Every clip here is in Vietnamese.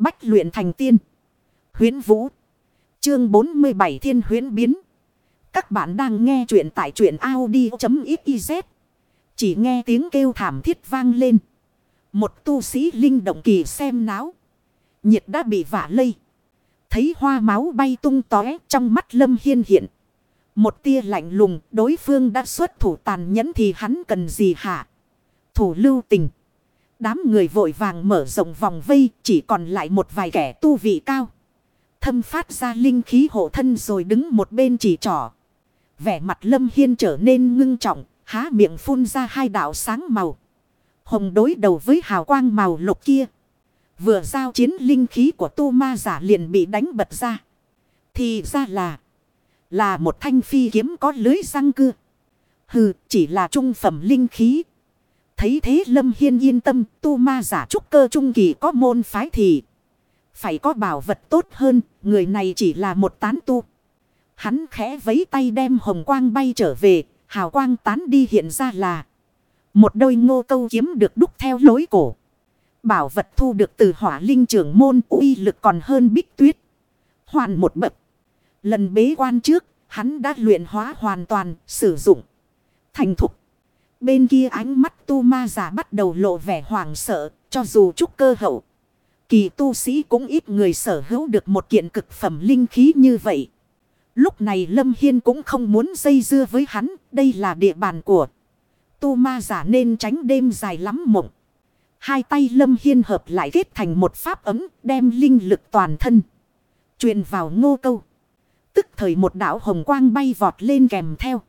Bách luyện thành tiên. Huyến Vũ. Chương 47 Thiên Huyến Biến. Các bạn đang nghe truyện tại truyện Audi.xyz. Chỉ nghe tiếng kêu thảm thiết vang lên. Một tu sĩ linh động kỳ xem náo. Nhiệt đã bị vả lây. Thấy hoa máu bay tung tóe trong mắt Lâm Hiên hiện. Một tia lạnh lùng, đối phương đã xuất thủ tàn nhẫn thì hắn cần gì hả? Thủ lưu tình. Đám người vội vàng mở rộng vòng vây chỉ còn lại một vài kẻ tu vị cao. Thâm phát ra linh khí hộ thân rồi đứng một bên chỉ trỏ. Vẻ mặt Lâm Hiên trở nên ngưng trọng, há miệng phun ra hai đạo sáng màu. Hồng đối đầu với hào quang màu lục kia. Vừa giao chiến linh khí của tu ma giả liền bị đánh bật ra. Thì ra là... Là một thanh phi kiếm có lưới răng cưa. Hừ, chỉ là trung phẩm linh khí. Thấy thế Lâm Hiên yên tâm, tu ma giả trúc cơ trung kỳ có môn phái thì. Phải có bảo vật tốt hơn, người này chỉ là một tán tu. Hắn khẽ vấy tay đem hồng quang bay trở về, hào quang tán đi hiện ra là. Một đôi ngô câu kiếm được đúc theo lối cổ. Bảo vật thu được từ hỏa linh trưởng môn uy lực còn hơn bích tuyết. Hoàn một bậc. Lần bế quan trước, hắn đã luyện hóa hoàn toàn, sử dụng. Thành thục. Bên kia ánh mắt tu ma giả bắt đầu lộ vẻ hoảng sợ, cho dù trúc cơ hậu. Kỳ tu sĩ cũng ít người sở hữu được một kiện cực phẩm linh khí như vậy. Lúc này Lâm Hiên cũng không muốn dây dưa với hắn, đây là địa bàn của tu ma giả nên tránh đêm dài lắm mộng. Hai tay Lâm Hiên hợp lại kết thành một pháp ấm, đem linh lực toàn thân. truyền vào ngô câu. Tức thời một đảo hồng quang bay vọt lên kèm theo.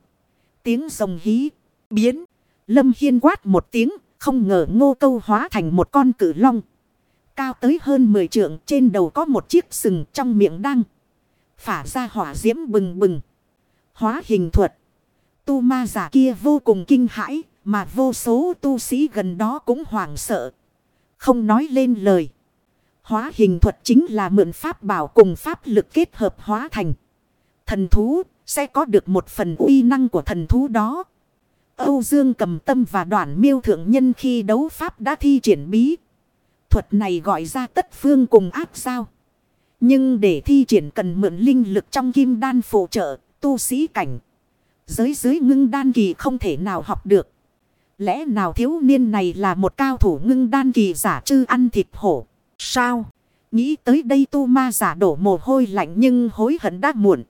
Tiếng rồng hí, biến. Lâm Hiên quát một tiếng, không ngờ ngô câu hóa thành một con cử long. Cao tới hơn 10 trượng trên đầu có một chiếc sừng trong miệng đăng. Phả ra hỏa diễm bừng bừng. Hóa hình thuật. Tu ma giả kia vô cùng kinh hãi, mà vô số tu sĩ gần đó cũng hoảng sợ. Không nói lên lời. Hóa hình thuật chính là mượn pháp bảo cùng pháp lực kết hợp hóa thành. Thần thú sẽ có được một phần uy năng của thần thú đó. Âu Dương cầm tâm và đoạn miêu thượng nhân khi đấu pháp đã thi triển bí. Thuật này gọi ra tất phương cùng áp sao. Nhưng để thi triển cần mượn linh lực trong kim đan phụ trợ, tu sĩ cảnh. Giới dưới ngưng đan kỳ không thể nào học được. Lẽ nào thiếu niên này là một cao thủ ngưng đan kỳ giả chư ăn thịt hổ? Sao? Nghĩ tới đây tu ma giả đổ mồ hôi lạnh nhưng hối hận đã muộn.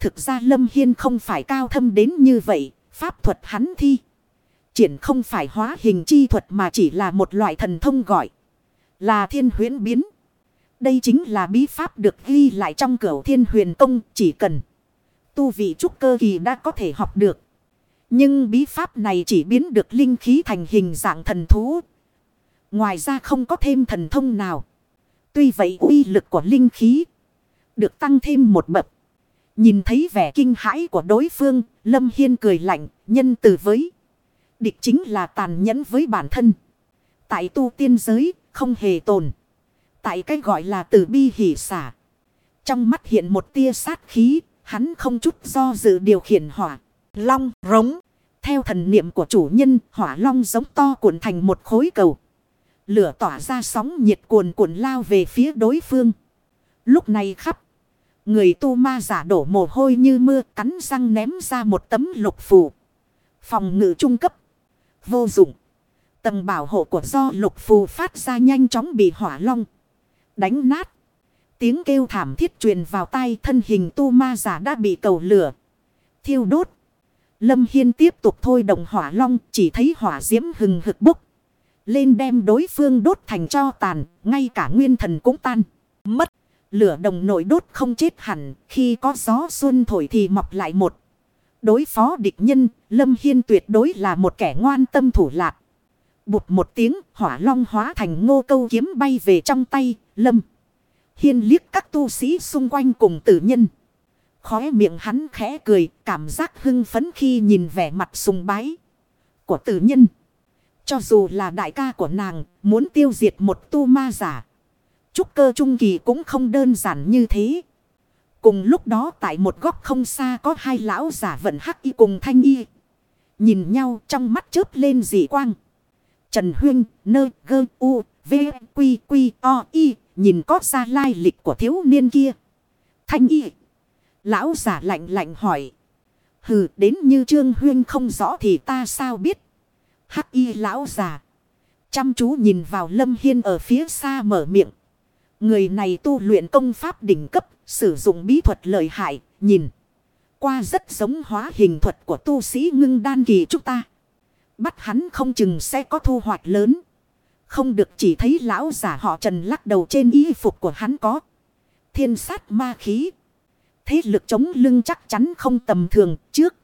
Thực ra Lâm Hiên không phải cao thâm đến như vậy. Pháp thuật hắn thi. Triển không phải hóa hình chi thuật mà chỉ là một loại thần thông gọi. Là thiên huyến biến. Đây chính là bí pháp được ghi lại trong cửa thiên huyền công chỉ cần. Tu vị trúc cơ kỳ đã có thể học được. Nhưng bí pháp này chỉ biến được linh khí thành hình dạng thần thú. Ngoài ra không có thêm thần thông nào. Tuy vậy uy lực của linh khí được tăng thêm một bậc. Nhìn thấy vẻ kinh hãi của đối phương, Lâm Hiên cười lạnh, nhân từ với. Địch chính là tàn nhẫn với bản thân. Tại tu tiên giới, không hề tồn. Tại cái gọi là từ bi hỷ xả. Trong mắt hiện một tia sát khí, hắn không chút do dự điều khiển hỏa. Long, rống. Theo thần niệm của chủ nhân, hỏa long giống to cuộn thành một khối cầu. Lửa tỏa ra sóng nhiệt cuồn cuộn lao về phía đối phương. Lúc này khắp. Người tu ma giả đổ mồ hôi như mưa cắn răng ném ra một tấm lục phù. Phòng ngự trung cấp. Vô dụng. Tầng bảo hộ của do lục phù phát ra nhanh chóng bị hỏa long. Đánh nát. Tiếng kêu thảm thiết truyền vào tai thân hình tu ma giả đã bị cầu lửa. Thiêu đốt. Lâm Hiên tiếp tục thôi động hỏa long chỉ thấy hỏa diễm hừng hực bốc. Lên đem đối phương đốt thành cho tàn, ngay cả nguyên thần cũng tan. Lửa đồng nội đốt không chết hẳn, khi có gió xuân thổi thì mọc lại một. Đối phó địch nhân, Lâm Hiên tuyệt đối là một kẻ ngoan tâm thủ lạc. Bụt một tiếng, hỏa long hóa thành ngô câu kiếm bay về trong tay, Lâm. Hiên liếc các tu sĩ xung quanh cùng tử nhân. Khóe miệng hắn khẽ cười, cảm giác hưng phấn khi nhìn vẻ mặt sùng bái của tử nhân. Cho dù là đại ca của nàng, muốn tiêu diệt một tu ma giả. Trúc cơ trung kỳ cũng không đơn giản như thế. Cùng lúc đó tại một góc không xa có hai lão giả vận hắc y cùng thanh y. Nhìn nhau trong mắt chớp lên dị quang. Trần Huyên, nơ, gơ, u, v, quy, quy, o, y, nhìn có ra lai lịch của thiếu niên kia. Thanh y. Lão giả lạnh lạnh hỏi. Hừ đến như Trương Huyên không rõ thì ta sao biết. Hắc y lão giả. Chăm chú nhìn vào Lâm Hiên ở phía xa mở miệng. Người này tu luyện công pháp đỉnh cấp. Sử dụng bí thuật lợi hại. Nhìn. Qua rất giống hóa hình thuật của tu sĩ ngưng đan kỳ chúng ta. Bắt hắn không chừng sẽ có thu hoạch lớn. Không được chỉ thấy lão giả họ trần lắc đầu trên y phục của hắn có. Thiên sát ma khí. Thế lực chống lưng chắc chắn không tầm thường trước.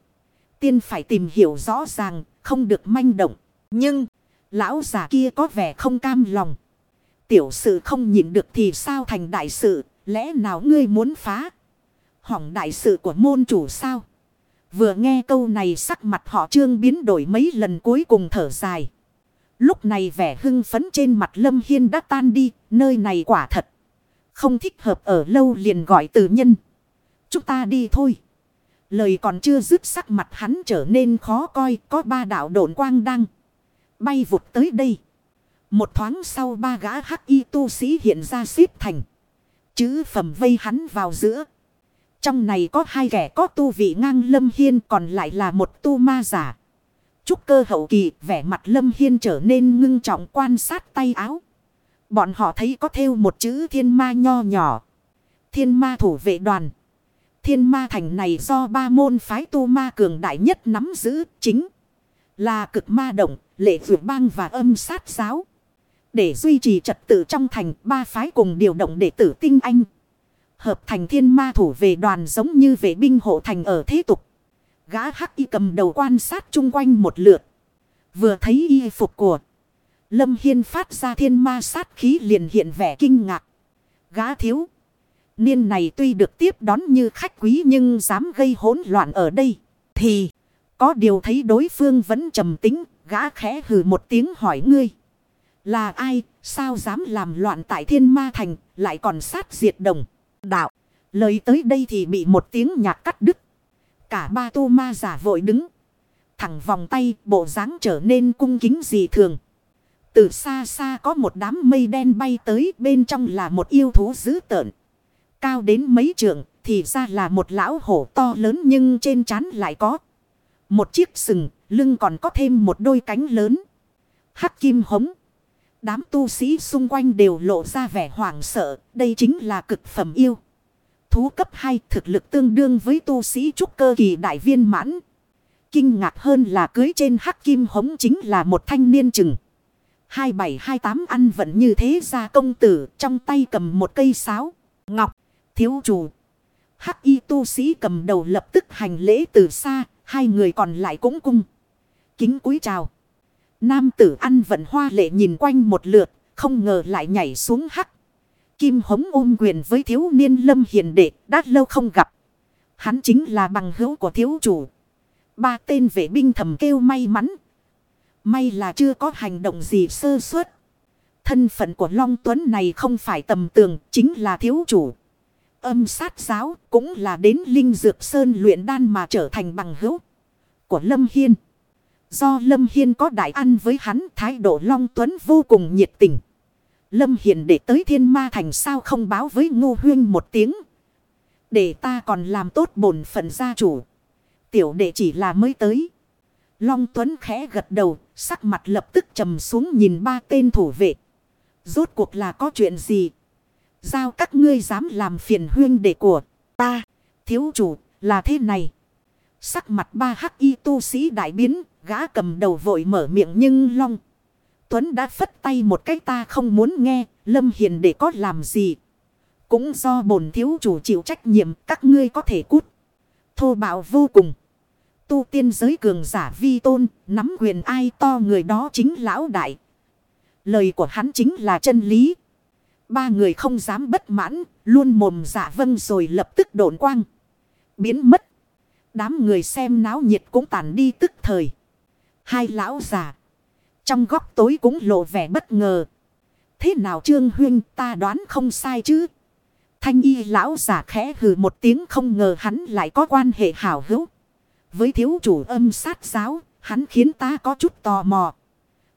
Tiên phải tìm hiểu rõ ràng, không được manh động. Nhưng, lão giả kia có vẻ không cam lòng. Tiểu sự không nhịn được thì sao thành đại sự, lẽ nào ngươi muốn phá? Hỏng đại sự của môn chủ sao? Vừa nghe câu này sắc mặt họ trương biến đổi mấy lần cuối cùng thở dài. Lúc này vẻ hưng phấn trên mặt Lâm Hiên đã tan đi, nơi này quả thật. Không thích hợp ở lâu liền gọi từ nhân. Chúng ta đi thôi. Lời còn chưa dứt sắc mặt hắn trở nên khó coi, có ba đạo độn quang đang bay vụt tới đây. Một thoáng sau ba gã hắc y tu sĩ hiện ra xếp thành. Chữ phẩm vây hắn vào giữa. Trong này có hai kẻ có tu vị ngang lâm hiên còn lại là một tu ma giả. Trúc cơ hậu kỳ vẻ mặt lâm hiên trở nên ngưng trọng quan sát tay áo. Bọn họ thấy có theo một chữ thiên ma nho nhỏ. Thiên ma thủ vệ đoàn. Thiên ma thành này do ba môn phái tu ma cường đại nhất nắm giữ chính là cực ma động, lệ vượt bang và âm sát giáo. Để duy trì trật tự trong thành, ba phái cùng điều động đệ tử tinh anh. Hợp thành thiên ma thủ về đoàn giống như vệ binh hộ thành ở thế tục. Gã hắc y cầm đầu quan sát chung quanh một lượt. Vừa thấy y phục của. Lâm Hiên phát ra thiên ma sát khí liền hiện vẻ kinh ngạc. Gã thiếu. Niên này tuy được tiếp đón như khách quý nhưng dám gây hỗn loạn ở đây. Thì có điều thấy đối phương vẫn trầm tính. Gã khẽ hừ một tiếng hỏi ngươi. Là ai? Sao dám làm loạn tại thiên ma thành lại còn sát diệt đồng. Đạo. Lời tới đây thì bị một tiếng nhạc cắt đứt. Cả ba tu ma giả vội đứng. Thẳng vòng tay bộ dáng trở nên cung kính dị thường. Từ xa xa có một đám mây đen bay tới bên trong là một yêu thú dữ tợn. Cao đến mấy trượng thì ra là một lão hổ to lớn nhưng trên trán lại có. Một chiếc sừng, lưng còn có thêm một đôi cánh lớn. Hắc kim hống. Đám tu sĩ xung quanh đều lộ ra vẻ hoảng sợ. Đây chính là cực phẩm yêu. Thú cấp 2 thực lực tương đương với tu sĩ trúc cơ kỳ đại viên mãn. Kinh ngạc hơn là cưới trên hắc kim hống chính là một thanh niên chừng. 2728 ăn vận như thế ra công tử trong tay cầm một cây sáo. Ngọc, thiếu chủ. Hắc y tu sĩ cầm đầu lập tức hành lễ từ xa. Hai người còn lại cũng cung. Kính cúi chào. Nam tử ăn vận hoa lệ nhìn quanh một lượt. Không ngờ lại nhảy xuống hắc. Kim hống ôm quyền với thiếu niên lâm hiền đệ. Đã lâu không gặp. Hắn chính là bằng hữu của thiếu chủ. Ba tên vệ binh thầm kêu may mắn. May là chưa có hành động gì sơ suất. Thân phận của Long Tuấn này không phải tầm tường, chính là thiếu chủ. Âm sát giáo cũng là đến Linh Dược Sơn luyện đan mà trở thành bằng hữu của Lâm Hiên. Do Lâm Hiên có đại ăn với hắn thái độ Long Tuấn vô cùng nhiệt tình. Lâm Hiền để tới thiên ma thành sao không báo với Ngô Huyên một tiếng. Để ta còn làm tốt bổn phận gia chủ. Tiểu đệ chỉ là mới tới. Long Tuấn khẽ gật đầu, sắc mặt lập tức trầm xuống nhìn ba tên thủ vệ. Rốt cuộc là có chuyện gì? Giao các ngươi dám làm phiền huyên đệ của ta, thiếu chủ, là thế này. Sắc mặt ba hắc y tu sĩ đại biến, gã cầm đầu vội mở miệng nhưng long. Tuấn đã phất tay một cách ta không muốn nghe, lâm hiền để có làm gì. Cũng do bổn thiếu chủ chịu trách nhiệm các ngươi có thể cút. Thô bạo vô cùng. Tu tiên giới cường giả vi tôn, nắm quyền ai to người đó chính lão đại. Lời của hắn chính là chân lý. Ba người không dám bất mãn, luôn mồm giả vâng rồi lập tức độn quang. Biến mất. Đám người xem náo nhiệt cũng tàn đi tức thời. Hai lão già. Trong góc tối cũng lộ vẻ bất ngờ. Thế nào Trương Huyên ta đoán không sai chứ? Thanh y lão giả khẽ hừ một tiếng không ngờ hắn lại có quan hệ hảo hữu. Với thiếu chủ âm sát giáo, hắn khiến ta có chút tò mò.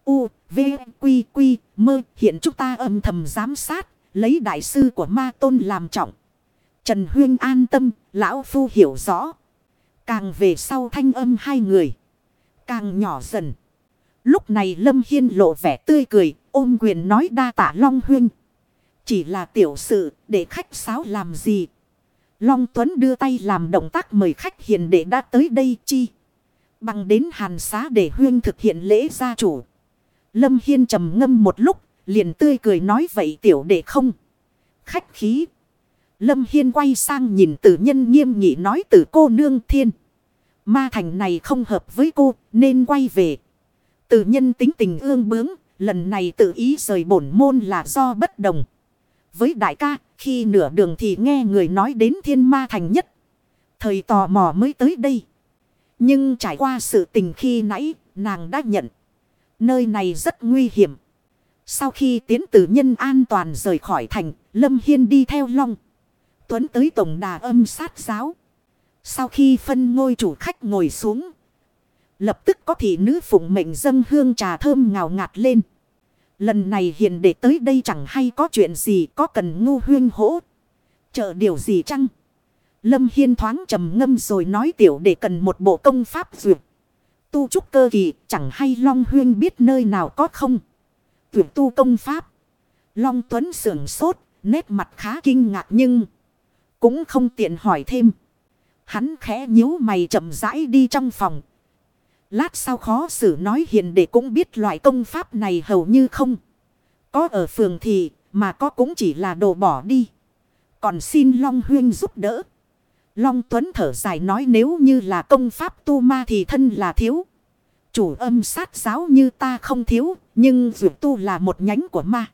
U, V, Quy, Quy, mơ, hiện chúng ta âm thầm giám sát, lấy đại sư của ma tôn làm trọng. Trần Huyên an tâm, lão phu hiểu rõ. Càng về sau thanh âm hai người. Càng nhỏ dần. Lúc này Lâm Hiên lộ vẻ tươi cười, ôm quyền nói đa tả Long Huyên. Chỉ là tiểu sự, để khách sáo làm gì? Long Tuấn đưa tay làm động tác mời khách hiền đệ đã tới đây chi. Bằng đến hàn xá để Huyên thực hiện lễ gia chủ. Lâm Hiên trầm ngâm một lúc, liền tươi cười nói vậy tiểu đệ không. Khách khí. Lâm Hiên quay sang nhìn tử nhân nghiêm nghị nói Tử cô nương thiên. Ma thành này không hợp với cô nên quay về. Tử nhân tính tình ương bướng. Lần này tự ý rời bổn môn là do bất đồng. Với đại ca khi nửa đường thì nghe người nói đến thiên ma thành nhất. Thời tò mò mới tới đây. Nhưng trải qua sự tình khi nãy nàng đã nhận. Nơi này rất nguy hiểm. Sau khi tiến tử nhân an toàn rời khỏi thành, Lâm Hiên đi theo Long. Tuấn tới tổng đà âm sát giáo. Sau khi phân ngôi chủ khách ngồi xuống. Lập tức có thị nữ phụng mệnh dâng hương trà thơm ngào ngạt lên. Lần này Hiền để tới đây chẳng hay có chuyện gì có cần ngu huyên hỗ. Chợ điều gì chăng? Lâm Hiên thoáng trầm ngâm rồi nói tiểu để cần một bộ công pháp duyệt. Tu trúc cơ kỳ chẳng hay Long Huyên biết nơi nào có không? Duyệt tu công pháp. Long Tuấn sưởng sốt, nét mặt khá kinh ngạc nhưng cũng không tiện hỏi thêm. Hắn khẽ nhíu mày chậm rãi đi trong phòng. Lát sau khó xử nói hiền để cũng biết loại công pháp này hầu như không. Có ở phường thì mà có cũng chỉ là đồ bỏ đi. Còn xin Long Huyên giúp đỡ. Long Tuấn thở dài nói nếu như là công pháp tu ma thì thân là thiếu. Chủ âm sát giáo như ta không thiếu, nhưng dù tu là một nhánh của ma.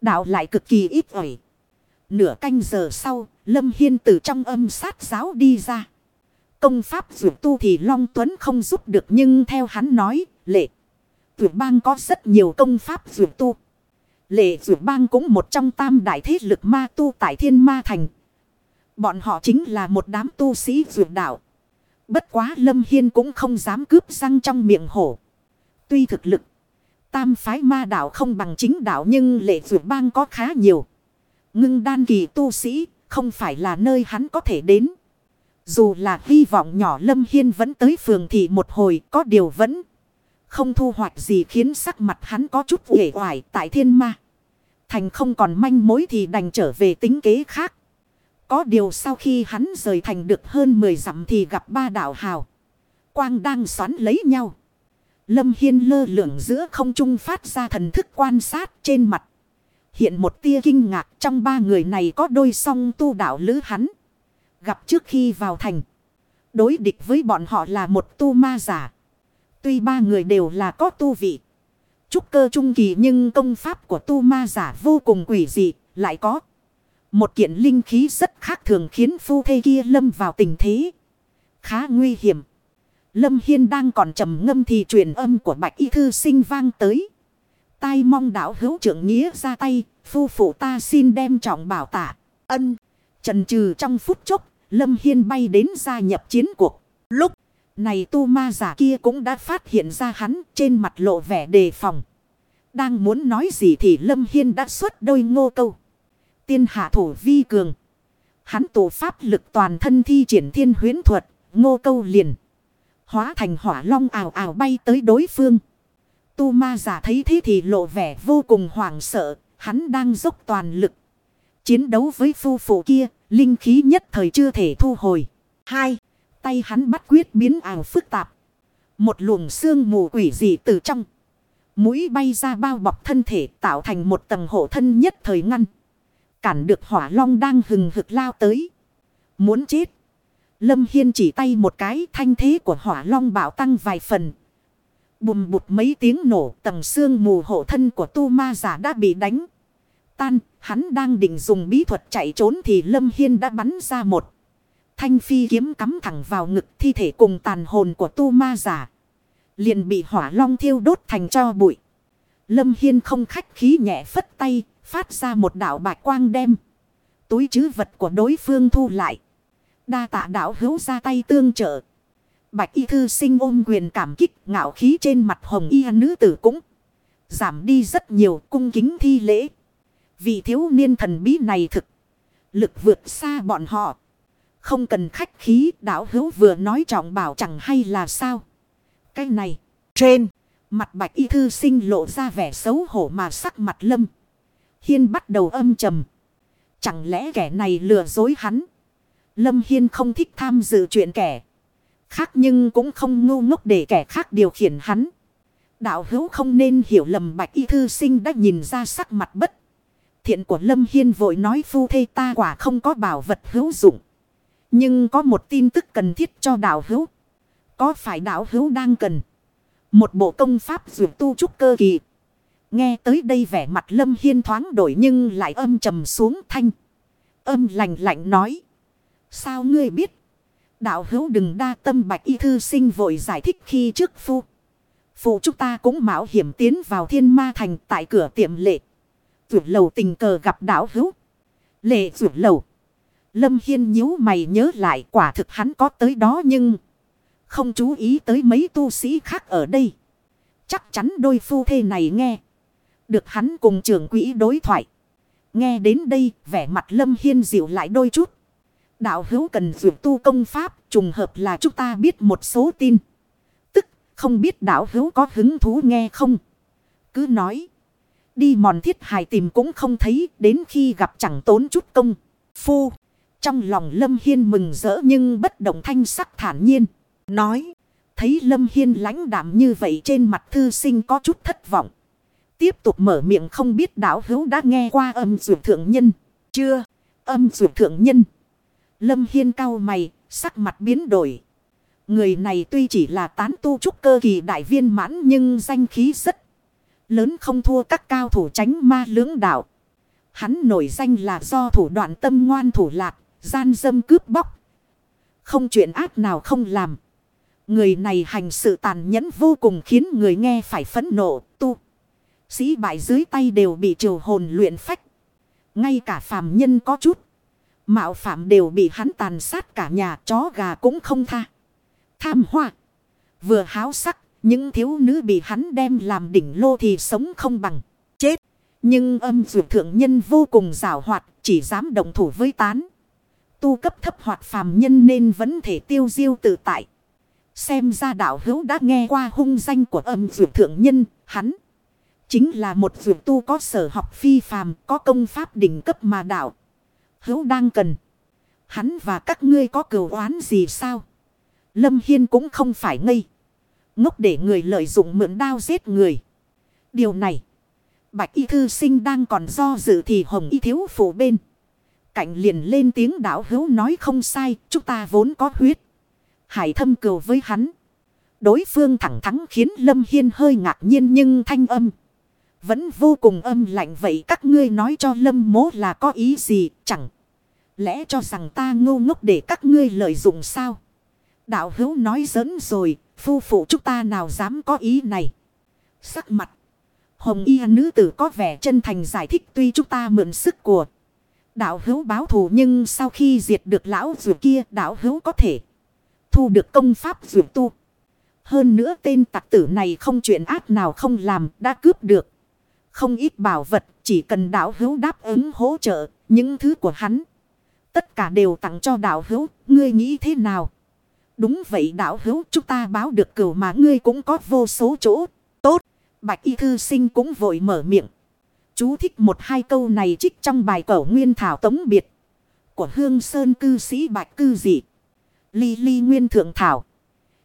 Đạo lại cực kỳ ít ỏi. Nửa canh giờ sau, Lâm Hiên từ trong âm sát giáo đi ra. Công pháp dù tu thì Long Tuấn không giúp được nhưng theo hắn nói, lệ. Tuyệt bang có rất nhiều công pháp dù tu. Lệ dù bang cũng một trong tam đại thế lực ma tu tại thiên ma thành. Bọn họ chính là một đám tu sĩ dù đạo. Bất quá Lâm Hiên cũng không dám cướp răng trong miệng hổ. Tuy thực lực, tam phái ma đạo không bằng chính đạo nhưng lệ dù bang có khá nhiều. Ngưng đan kỳ tu sĩ, không phải là nơi hắn có thể đến. Dù là hy vọng nhỏ Lâm Hiên vẫn tới phường thị một hồi có điều vẫn không thu hoạch gì khiến sắc mặt hắn có chút uể oải tại thiên ma. Thành không còn manh mối thì đành trở về tính kế khác. Có điều sau khi hắn rời thành được hơn 10 dặm thì gặp ba đạo hào. Quang đang xoắn lấy nhau. Lâm Hiên lơ lửng giữa không trung phát ra thần thức quan sát trên mặt. Hiện một tia kinh ngạc trong ba người này có đôi song tu đạo lữ hắn. Gặp trước khi vào thành. Đối địch với bọn họ là một tu ma giả. Tuy ba người đều là có tu vị. Trúc cơ trung kỳ nhưng công pháp của tu ma giả vô cùng quỷ dị. Lại có một kiện linh khí rất khác thường khiến phu thê kia lâm vào tình thế. Khá nguy hiểm. Lâm Hiên đang còn trầm ngâm thì truyền âm của Bạch Y Thư sinh vang tới. Tai mong đảo hữu trưởng nghĩa ra tay, phu phụ ta xin đem trọng bảo tả. Ân, trần trừ trong phút chốc, Lâm Hiên bay đến gia nhập chiến cuộc. Lúc này tu ma giả kia cũng đã phát hiện ra hắn trên mặt lộ vẻ đề phòng. Đang muốn nói gì thì Lâm Hiên đã xuất đôi ngô câu. Tiên hạ thủ vi cường. Hắn tổ pháp lực toàn thân thi triển thiên huyến thuật, ngô câu liền. Hóa thành hỏa long ảo ảo bay tới đối phương. Tu ma giả thấy thế thì lộ vẻ vô cùng hoảng sợ. Hắn đang dốc toàn lực. Chiến đấu với phu phụ kia. Linh khí nhất thời chưa thể thu hồi. Hai. Tay hắn bắt quyết biến ảo phức tạp. Một luồng xương mù quỷ dị từ trong. Mũi bay ra bao bọc thân thể tạo thành một tầng hộ thân nhất thời ngăn. Cản được hỏa long đang hừng hực lao tới. Muốn chết. Lâm Hiên chỉ tay một cái, thanh thế của hỏa long bảo tăng vài phần. Bùm bụt mấy tiếng nổ tầng xương mù hộ thân của tu ma giả đã bị đánh. Tan, hắn đang định dùng bí thuật chạy trốn thì Lâm Hiên đã bắn ra một. Thanh phi kiếm cắm thẳng vào ngực thi thể cùng tàn hồn của tu ma giả. Liền bị hỏa long thiêu đốt thành cho bụi. Lâm Hiên không khách khí nhẹ phất tay, phát ra một đạo bạch quang đem. Túi chứ vật của đối phương thu lại. Đa tạ đạo hữu ra tay tương trợ. Bạch y thư sinh ôm quyền cảm kích, ngạo khí trên mặt hồng y nữ tử cũng giảm đi rất nhiều cung kính thi lễ. Vị thiếu niên thần bí này thực. Lực vượt xa bọn họ. Không cần khách khí đảo hữu vừa nói trọng bảo chẳng hay là sao. Cái này. Trên. Mặt bạch y thư sinh lộ ra vẻ xấu hổ mà sắc mặt lâm. Hiên bắt đầu âm trầm. Chẳng lẽ kẻ này lừa dối hắn. Lâm Hiên không thích tham dự chuyện kẻ. Khác nhưng cũng không ngu ngốc để kẻ khác điều khiển hắn. Đạo hữu không nên hiểu lầm bạch y thư sinh đã nhìn ra sắc mặt bất. Thiện của Lâm Hiên vội nói phu thê ta quả không có bảo vật hữu dụng. Nhưng có một tin tức cần thiết cho đạo hữu. Có phải đạo hữu đang cần. Một bộ công pháp dược tu trúc cơ kỳ. Nghe tới đây vẻ mặt Lâm Hiên thoáng đổi nhưng lại âm trầm xuống thanh. Âm lạnh lạnh nói. Sao ngươi biết? Đạo hữu đừng đa tâm bạch y thư sinh vội giải thích khi trước phu. Phụ chúng ta cũng mạo hiểm tiến vào thiên ma thành tại cửa tiệm lệ. Vượt lầu tình cờ gặp đạo hữu. Lệ vượt lầu. Lâm Hiên nhíu mày nhớ lại quả thực hắn có tới đó nhưng... Không chú ý tới mấy tu sĩ khác ở đây. Chắc chắn đôi phu thê này nghe. Được hắn cùng trưởng quỹ đối thoại. Nghe đến đây, vẻ mặt Lâm Hiên dịu lại đôi chút. Đạo hữu cần dụ tu công pháp, trùng hợp là chúng ta biết một số tin. Tức, không biết đạo hữu có hứng thú nghe không. Cứ nói. Đi mòn thiết hài tìm cũng không thấy, đến khi gặp chẳng tốn chút công. Phu. Trong lòng Lâm Hiên mừng rỡ nhưng bất động thanh sắc thản nhiên. Nói. Thấy Lâm Hiên lãnh đạm như vậy trên mặt thư sinh có chút thất vọng. Tiếp tục mở miệng không biết đạo hữu đã nghe qua âm dụ thượng nhân. Chưa. Âm dụ thượng nhân. Lâm Hiên cao mày. Sắc mặt biến đổi. Người này tuy chỉ là tán tu trúc cơ kỳ đại viên mãn nhưng danh khí rất lớn không thua các cao thủ tránh ma lưỡng đạo. Hắn nổi danh là do thủ đoạn tâm ngoan thủ lạc, gian dâm cướp bóc. Không chuyện ác nào không làm. Người này hành sự tàn nhẫn vô cùng khiến người nghe phải phẫn nộ, tu. Sĩ bại dưới tay đều bị triều hồn luyện phách. Ngay cả phàm nhân có chút. Mạo phạm đều bị hắn tàn sát cả nhà chó gà cũng không tha. Tham hoa. Vừa háo sắc, những thiếu nữ bị hắn đem làm đỉnh lô thì sống không bằng. Chết. Nhưng âm dược thượng nhân vô cùng rào hoạt, chỉ dám động thủ với tán. Tu cấp thấp hoạt phàm nhân nên vẫn thể tiêu diêu tự tại. Xem ra đạo hữu đã nghe qua hung danh của âm dược thượng nhân, hắn. Chính là một dược tu có sở học phi phàm, có công pháp đỉnh cấp mà đạo. Hữu đang cần. Hắn và các ngươi có cửu oán gì sao? Lâm Hiên cũng không phải ngây. Ngốc để người lợi dụng mượn đao giết người. Điều này. Bạch y thư sinh đang còn do dự thì hồng y thiếu phủ bên. Cạnh liền lên tiếng đảo hữu nói không sai. Chúng ta vốn có huyết. Hải thâm cừu với hắn. Đối phương thẳng thắng khiến Lâm Hiên hơi ngạc nhiên nhưng thanh âm. Vẫn vô cùng âm lạnh vậy các ngươi nói cho Lâm mố là có ý gì, chẳng. Lẽ cho rằng ta ngu ngốc để các ngươi lợi dụng sao. Đạo hữu nói giỡn rồi, Phu phụ chúng ta nào dám có ý này. Sắc mặt. Hồng y nữ tử có vẻ chân thành giải thích tuy chúng ta mượn sức của. Đạo hữu báo thù nhưng sau khi diệt được lão dù kia, đạo hữu có thể. Thu được công pháp dù tu. Hơn nữa tên tặc tử này không chuyện ác nào không làm, đã cướp được. Không ít bảo vật chỉ cần đạo hữu đáp ứng hỗ trợ, những thứ của hắn. Tất cả đều tặng cho đạo hữu, ngươi nghĩ thế nào? Đúng vậy đạo hữu, chúng ta báo được cửu mà ngươi cũng có vô số chỗ. Tốt. Bạch y thư sinh cũng vội mở miệng. Chú thích một hai câu này trích trong bài cổ nguyên thảo tống biệt. Của hương sơn cư sĩ bạch cư dị. Ly ly nguyên thượng thảo.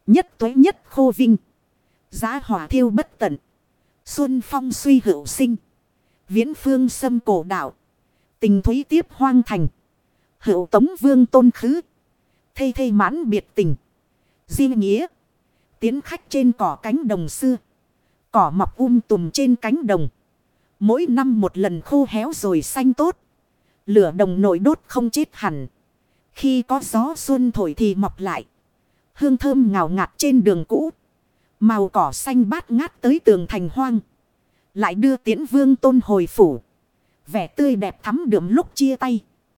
Nhất tuế nhất khô vinh. Giá hỏa thiêu bất tận. Xuân phong suy hữu sinh. Viễn phương xâm cổ đạo. Tình thúy tiếp hoang thành. Hữu tống vương tôn khứ. Thây thây mãn biệt tình. Di nghĩa. Tiến khách trên cỏ cánh đồng xưa. Cỏ mọc um tùm trên cánh đồng. Mỗi năm một lần khô héo rồi xanh tốt. Lửa đồng nổi đốt không chết hẳn. Khi có gió xuân thổi thì mọc lại. Hương thơm ngào ngạt trên đường cũ. Màu cỏ xanh bát ngát tới tường thành hoang. Lại đưa tiễn vương tôn hồi phủ. Vẻ tươi đẹp thắm đượm lúc chia tay.